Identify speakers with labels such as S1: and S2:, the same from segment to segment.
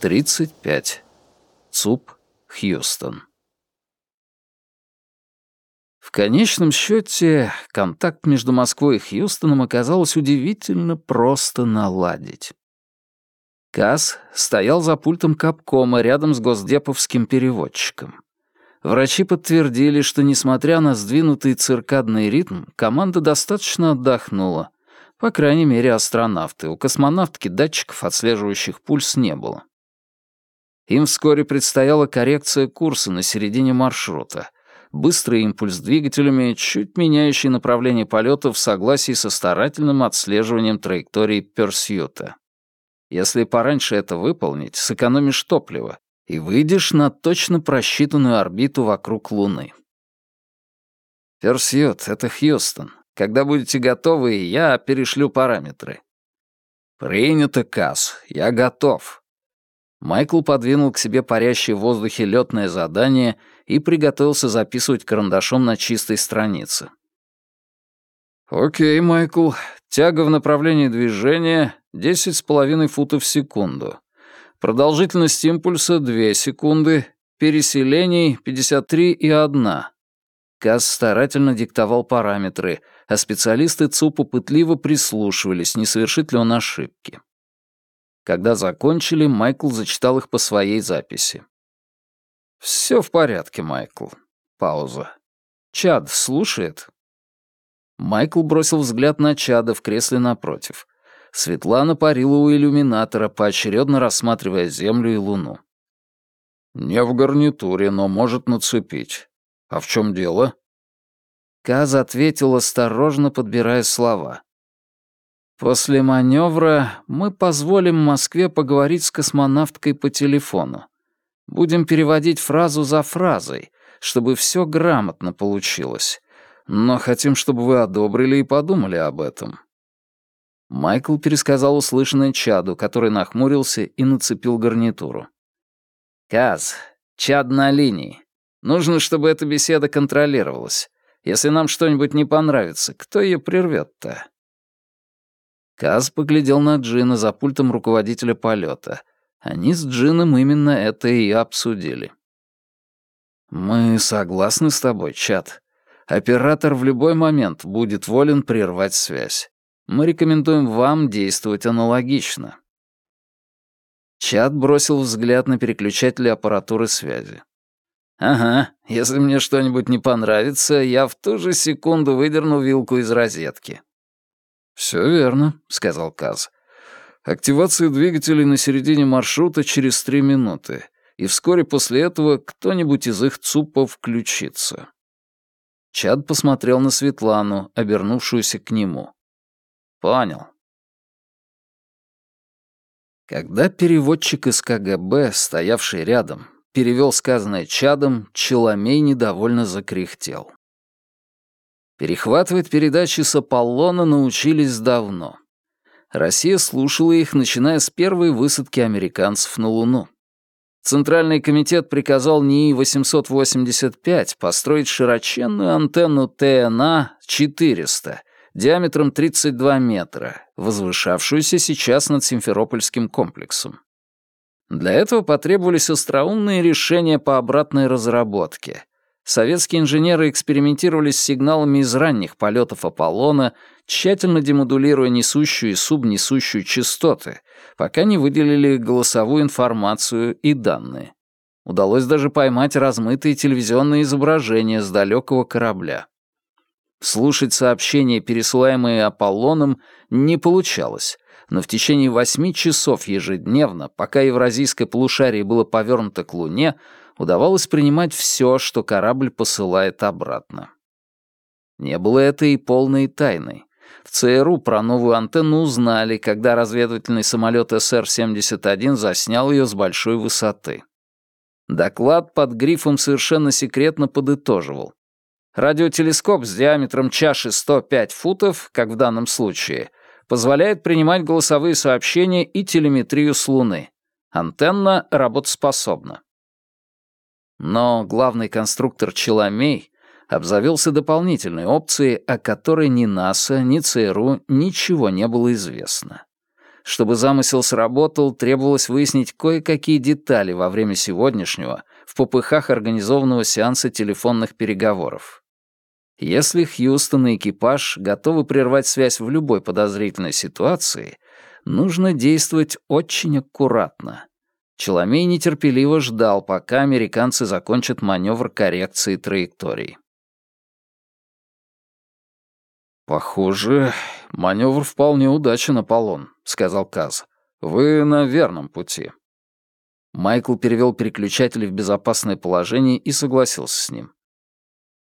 S1: 35. ЦУП, Хьюстон. В конечном счете, контакт между Москвой и Хьюстоном оказалось удивительно просто наладить. Касс стоял за пультом капкома рядом с госдеповским переводчиком. Врачи подтвердили, что, несмотря на сдвинутый циркадный ритм, команда достаточно отдохнула. По крайней мере, астронавты. У космонавтки датчиков, отслеживающих пульс, не было. Им вскоре предстояла коррекция курса на середине маршрута. Быстрый импульс двигателями, чуть меняющий направление полета в согласии со старательным отслеживанием траектории Персьюта. Если пораньше это выполнить, сэкономишь топливо, и выйдешь на точно просчитанную орбиту вокруг Луны. Персьют, это Хьюстон. Когда будете готовы, я перешлю параметры. Принято, Касс. Я готов. Майкл подвинул к себе парящее в воздухе летное задание и приготовился записывать карандашом на чистой странице. «Окей, Майкл. Тяга в направлении движения — десять с половиной футов в секунду. Продолжительность импульса — 2 секунды, переселений — 53 и 1. Касс старательно диктовал параметры, а специалисты ЦУПа пытливо прислушивались, не совершит ли он ошибки. Когда закончили, Майкл зачитал их по своей записи. «Все в порядке, Майкл». Пауза. «Чад слушает?» Майкл бросил взгляд на Чада в кресле напротив. Светлана парила у иллюминатора, поочередно рассматривая Землю и Луну. «Не в гарнитуре, но может нацепить. А в чем дело?» Каз ответил, осторожно подбирая слова. «После маневра мы позволим Москве поговорить с космонавткой по телефону. Будем переводить фразу за фразой, чтобы все грамотно получилось. Но хотим, чтобы вы одобрили и подумали об этом. Майкл пересказал услышанное Чаду, который нахмурился и нацепил гарнитуру. «Каз, Чад на линии. Нужно, чтобы эта беседа контролировалась. Если нам что-нибудь не понравится, кто ее прервет-то?» Каз поглядел на Джина за пультом руководителя полета. Они с Джином именно это и обсудили. «Мы согласны с тобой, Чад. Оператор в любой момент будет волен прервать связь мы рекомендуем вам действовать аналогично. Чат бросил взгляд на переключатели аппаратуры связи. «Ага, если мне что-нибудь не понравится, я в ту же секунду выдерну вилку из розетки». «Все верно», — сказал Каз. «Активация двигателей на середине маршрута через три минуты, и вскоре после этого кто-нибудь из их ЦУПов включится». Чад посмотрел на Светлану, обернувшуюся к нему. Понял. Когда переводчик из КГБ, стоявший рядом, перевел сказанное чадом, Челомей недовольно закряхтел. Перехватывать передачи с Аполлона научились давно. Россия слушала их, начиная с первой высадки американцев на Луну. Центральный комитет приказал НИИ-885 построить широченную антенну ТНА-400 диаметром 32 метра, возвышавшуюся сейчас над Симферопольским комплексом. Для этого потребовались остроумные решения по обратной разработке. Советские инженеры экспериментировали с сигналами из ранних полетов Аполлона, тщательно демодулируя несущую и субнесущую частоты, пока не выделили голосовую информацию и данные. Удалось даже поймать размытые телевизионные изображения с далекого корабля. Слушать сообщения, пересылаемые Аполлоном, не получалось, но в течение восьми часов ежедневно, пока евразийское полушарие было повернуто к Луне, удавалось принимать все, что корабль посылает обратно. Не было это и полной тайной. В ЦРУ про новую антенну узнали, когда разведывательный самолет СР-71 заснял ее с большой высоты. Доклад под грифом совершенно секретно подытоживал. Радиотелескоп с диаметром чаши 105 футов, как в данном случае, позволяет принимать голосовые сообщения и телеметрию с Луны. Антенна работоспособна. Но главный конструктор Челомей обзавелся дополнительной опцией, о которой ни НАСА, ни ЦРУ ничего не было известно. Чтобы замысел сработал, требовалось выяснить кое-какие детали во время сегодняшнего, в попыхах организованного сеанса телефонных переговоров. Если Хьюстон и экипаж готовы прервать связь в любой подозрительной ситуации, нужно действовать очень аккуратно. Челомей нетерпеливо ждал, пока американцы закончат маневр коррекции траектории. «Похоже, маневр вполне удачен, Аполлон», — сказал Каз. «Вы на верном пути». Майкл перевел переключатели в безопасное положение и согласился с ним.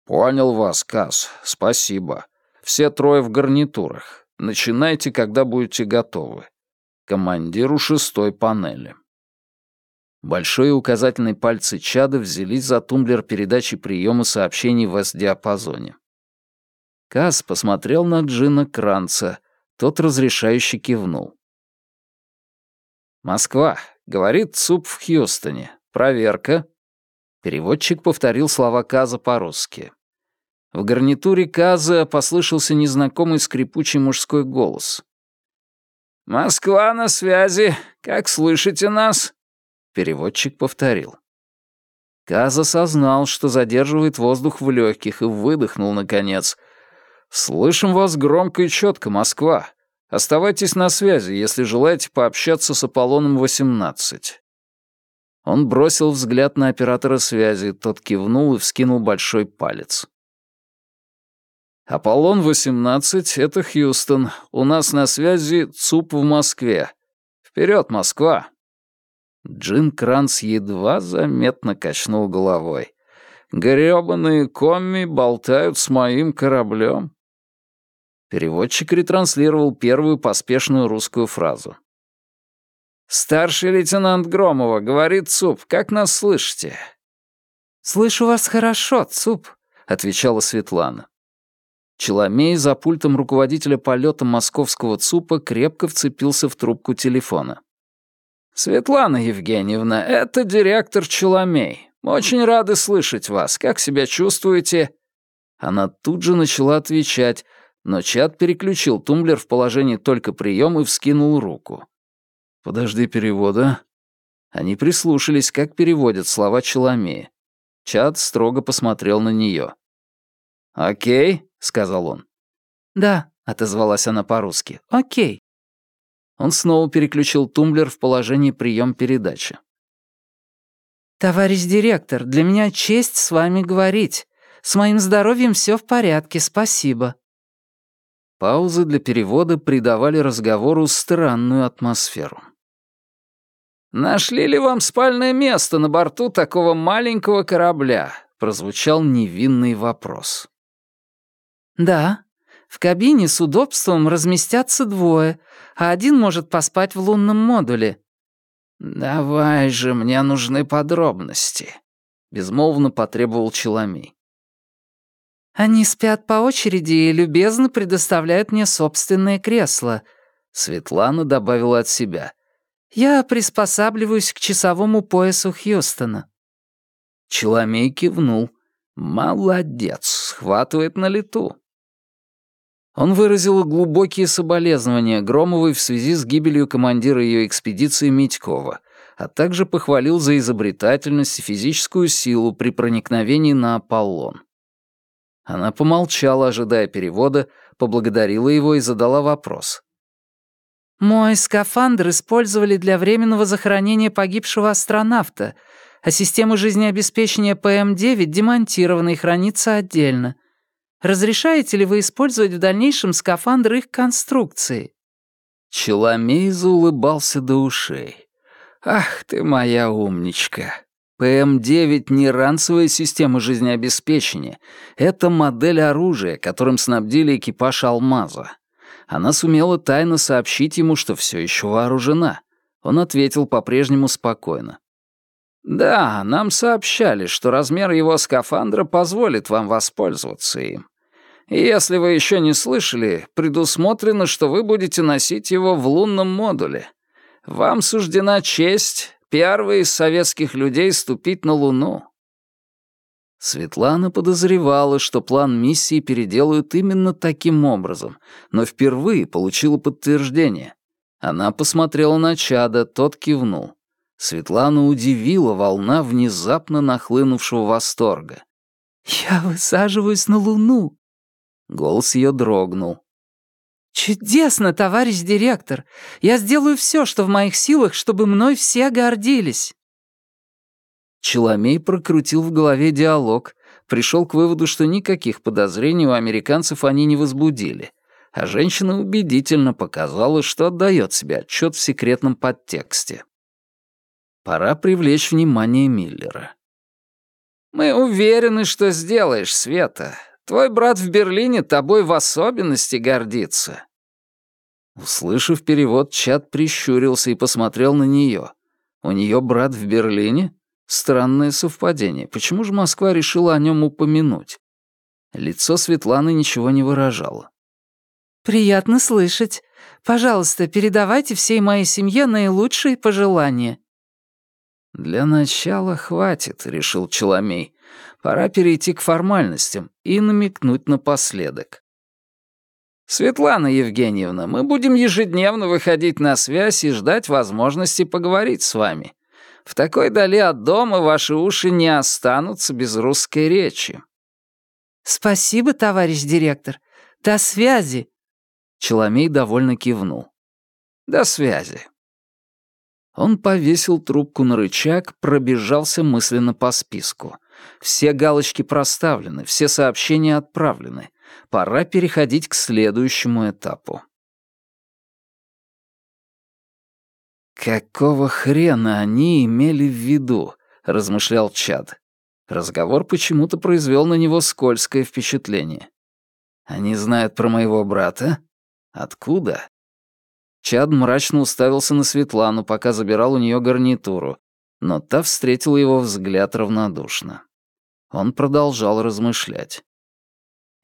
S1: «Понял вас, Каз. Спасибо. Все трое в гарнитурах. Начинайте, когда будете готовы. Командиру шестой панели». Большой и указательный пальцы Чада взялись за тумблер передачи приема сообщений в S-диапазоне. Каз посмотрел на Джина Кранца. Тот разрешающе кивнул. «Москва», — говорит ЦУП в Хьюстоне. «Проверка». Переводчик повторил слова Каза по-русски. В гарнитуре Каза послышался незнакомый скрипучий мужской голос. «Москва на связи. Как слышите нас?» Переводчик повторил. Каз осознал, что задерживает воздух в легких, и выдохнул, наконец. «Слышим вас громко и четко, Москва. Оставайтесь на связи, если желаете пообщаться с Аполлоном-18». Он бросил взгляд на оператора связи, тот кивнул и вскинул большой палец. «Аполлон-18 — это Хьюстон. У нас на связи ЦУП в Москве. Вперед, Москва!» Джин Кранц едва заметно качнул головой. «Грёбаные комми болтают с моим кораблем». Переводчик ретранслировал первую поспешную русскую фразу. «Старший лейтенант Громова, говорит ЦУП, как нас слышите?»
S2: «Слышу вас хорошо, ЦУП», — отвечала Светлана.
S1: Челомей за пультом руководителя полета московского ЦУПа крепко вцепился в трубку телефона. «Светлана Евгеньевна, это директор Челомей. Очень рады слышать вас. Как себя чувствуете?» Она тут же начала отвечать, но чат переключил тумблер в положение только прием и вскинул руку. «Подожди перевода». Они прислушались, как переводят слова Челомея. Чат строго посмотрел на нее. «Окей», — сказал он.
S2: «Да», — отозвалась она по-русски. «Окей».
S1: Он снова переключил тумблер в положение прием-передачи.
S2: «Товарищ директор, для меня честь с вами говорить. С моим здоровьем все в порядке, спасибо».
S1: Паузы для перевода придавали разговору странную атмосферу. «Нашли ли вам спальное место на борту такого маленького корабля?» — прозвучал невинный вопрос.
S2: «Да. В кабине с удобством разместятся двое, а один может поспать в лунном модуле».
S1: «Давай же, мне нужны подробности», — безмолвно потребовал Челомей.
S2: «Они спят по очереди и любезно предоставляют мне собственное кресло», —
S1: Светлана добавила от себя.
S2: «Я приспосабливаюсь к часовому поясу Хьюстона».
S1: Челомей кивнул. «Молодец, схватывает на лету». Он выразил глубокие соболезнования Громовой в связи с гибелью командира ее экспедиции Митькова, а также похвалил за изобретательность и физическую силу при проникновении на Аполлон. Она помолчала, ожидая перевода, поблагодарила его и задала вопрос.
S2: «Мой скафандр использовали для временного захоронения погибшего астронавта, а система жизнеобеспечения ПМ-9 демонтирована и хранится отдельно. Разрешаете ли вы использовать в дальнейшем скафандр их конструкции?»
S1: Челомей заулыбался до ушей. «Ах ты моя умничка! ПМ-9 не ранцевая система жизнеобеспечения. Это модель оружия, которым снабдили экипаж «Алмаза». Она сумела тайно сообщить ему, что все еще вооружена. Он ответил по-прежнему спокойно. «Да, нам сообщали, что размер его скафандра позволит вам воспользоваться им. Если вы еще не слышали, предусмотрено, что вы будете носить его в лунном модуле. Вам суждена честь первой из советских людей ступить на Луну». Светлана подозревала, что план миссии переделают именно таким образом, но впервые получила подтверждение. Она посмотрела на Чада, тот кивнул. Светлана удивила волна внезапно нахлынувшего восторга.
S2: «Я высаживаюсь на Луну!»
S1: Голос ее дрогнул.
S2: «Чудесно, товарищ директор! Я сделаю все, что в моих силах, чтобы мной все гордились!»
S1: Челомей прокрутил в голове диалог, пришел к выводу, что никаких подозрений у американцев они не возбудили, а женщина убедительно показала, что отдает себе отчет в секретном подтексте. Пора привлечь внимание Миллера. «Мы уверены, что сделаешь, Света. Твой брат в Берлине тобой в особенности гордится». Услышав перевод, Чат прищурился и посмотрел на нее. У нее брат в Берлине? Странное совпадение. Почему же Москва решила о нем упомянуть? Лицо Светланы ничего не выражало.
S2: «Приятно слышать. Пожалуйста, передавайте всей моей семье наилучшие пожелания».
S1: «Для начала хватит», — решил Челомей. «Пора перейти к формальностям и намекнуть напоследок». «Светлана Евгеньевна, мы будем ежедневно выходить на связь и ждать возможности поговорить с вами. В такой дали от дома ваши уши не останутся без русской речи».
S2: «Спасибо, товарищ директор. До связи».
S1: Челомей довольно кивнул. «До связи». Он повесил трубку на рычаг, пробежался мысленно по списку. Все галочки проставлены, все сообщения отправлены. Пора переходить к следующему этапу. «Какого хрена они имели в виду?» — размышлял Чад. Разговор почему-то произвел на него скользкое впечатление. «Они знают про моего брата? Откуда?» Чад мрачно уставился на Светлану, пока забирал у нее гарнитуру, но та встретила его взгляд равнодушно. Он продолжал размышлять.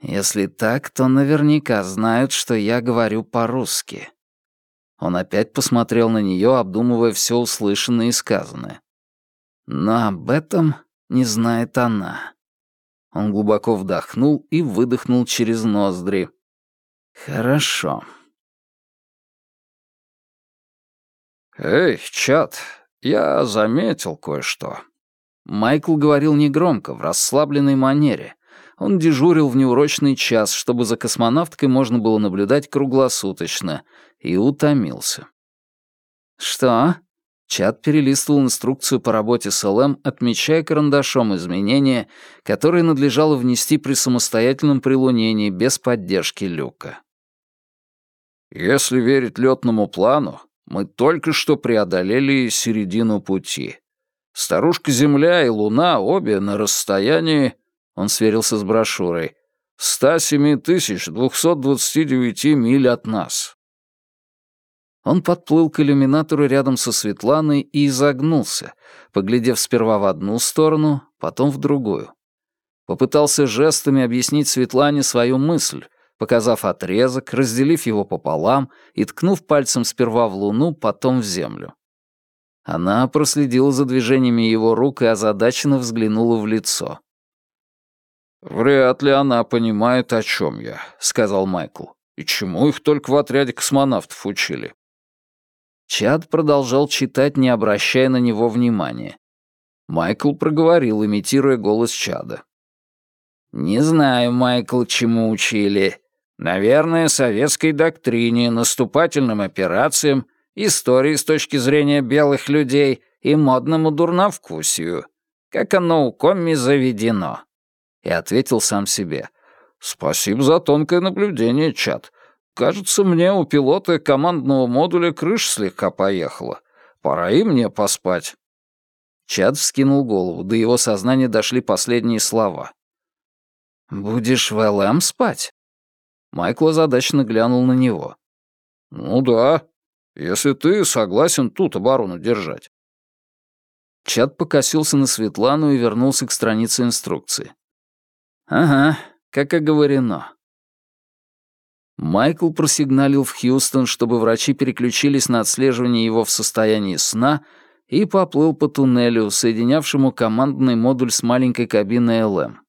S1: «Если так, то наверняка знают, что я говорю по-русски». Он опять посмотрел на нее, обдумывая все услышанное и сказанное. Но об этом не знает она. Он глубоко вдохнул и выдохнул через ноздри. «Хорошо». «Эй, чат, я заметил кое-что». Майкл говорил негромко, в расслабленной манере. Он дежурил в неурочный час, чтобы за космонавткой можно было наблюдать круглосуточно, и утомился. «Что?» Чат перелистывал инструкцию по работе с ЛМ, отмечая карандашом изменения, которые надлежало внести при самостоятельном прилунении без поддержки люка. «Если верить летному плану, мы только что преодолели середину пути. Старушка Земля и Луна обе на расстоянии, он сверился с брошюрой, 107 229 миль от нас. Он подплыл к иллюминатору рядом со Светланой и изогнулся, поглядев сперва в одну сторону, потом в другую. Попытался жестами объяснить Светлане свою мысль, показав отрезок, разделив его пополам и ткнув пальцем сперва в луну, потом в землю. Она проследила за движениями его рук и озадаченно взглянула в лицо. «Вряд ли она понимает, о чем я», — сказал Майкл. «И чему их только в отряде космонавтов учили?» Чад продолжал читать, не обращая на него внимания. Майкл проговорил, имитируя голос Чада. «Не знаю, Майкл, чему учили. Наверное, советской доктрине, наступательным операциям, истории с точки зрения белых людей и модному дурновкусию, как оно у комми заведено». И ответил сам себе. «Спасибо за тонкое наблюдение, чат. Кажется, мне у пилота командного модуля крыша слегка поехала. Пора и мне поспать». Чад вскинул голову, до его сознания дошли последние слова. «Будешь в ЛМ спать?» Майкл озадаченно глянул на него. «Ну да, если ты согласен тут оборону держать». Чат покосился на Светлану и вернулся к странице инструкции. «Ага, как оговорено». Майкл просигналил в Хьюстон, чтобы врачи переключились на отслеживание его в состоянии сна и поплыл по туннелю, соединявшему командный модуль с маленькой кабиной ЛМ.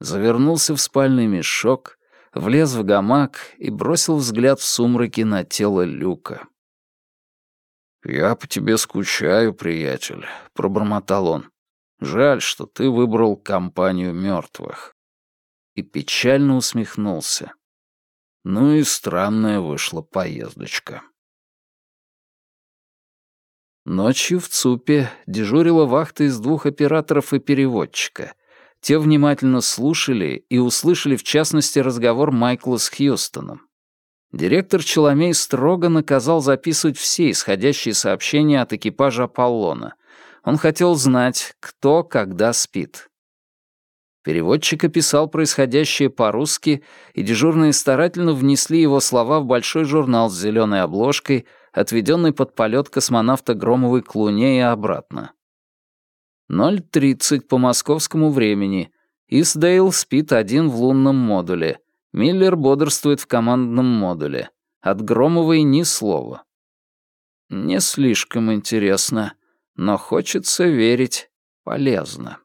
S1: Завернулся в спальный мешок, влез в гамак и бросил взгляд в сумраке на тело Люка. «Я по тебе скучаю, приятель», — пробормотал он. «Жаль, что ты выбрал компанию мертвых». И печально усмехнулся. Ну и странная вышла поездочка. Ночью в ЦУПе дежурила вахта из двух операторов и переводчика. Те внимательно слушали и услышали в частности разговор Майкла с Хьюстоном. Директор Челомей строго наказал записывать все исходящие сообщения от экипажа Аполлона. Он хотел знать, кто когда спит. Переводчик описал происходящее по-русски, и дежурные старательно внесли его слова в большой журнал с зеленой обложкой, отведенный под полет космонавта Громовой к Луне и обратно. 0.30 по московскому времени. Исдейл спит один в лунном модуле. Миллер бодрствует в командном модуле. От Громовой ни слова. Не слишком интересно, но хочется верить полезно.